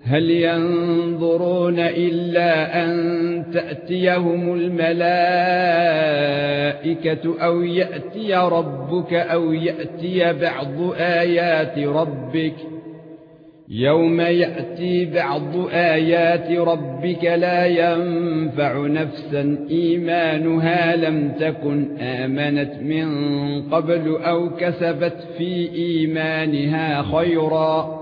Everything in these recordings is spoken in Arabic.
هل ينظرون إلا أن تأتيهم الملائكة أو يأتي ربك أو يأتي بعض آيات ربك؟ يوم يأتي بعض آيات ربك لا ينفع نفسا إيمانها لم تكن آمنت من قبل أو كسبت في إيمانها خيرا.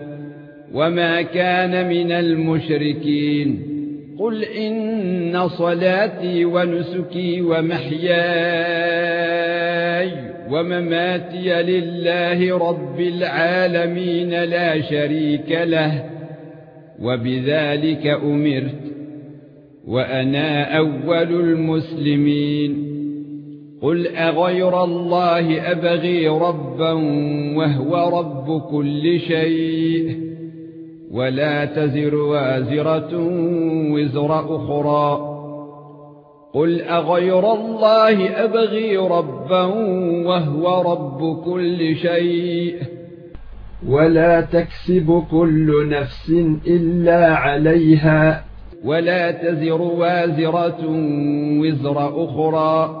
وما كان من المشركين. قل إن صلاتي ونسكي ومحياي ومماتي لله رب العالمين لا شريك له. وبذلك أمرت وأنا أول المسلمين. قل أغير الله أبغي ربا وهو رب كل شيء. ولا تزر وازرة وزر أخرى. قل أغير الله أبغي ربا وهو رب كل شيء. ولا تكسب كل نفس إلا عليها. ولا تزر وازرة وزر أخرى.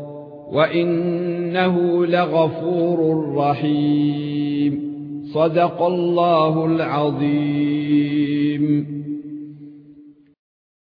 وانه لغفور رحيم. صدق الله العظيم.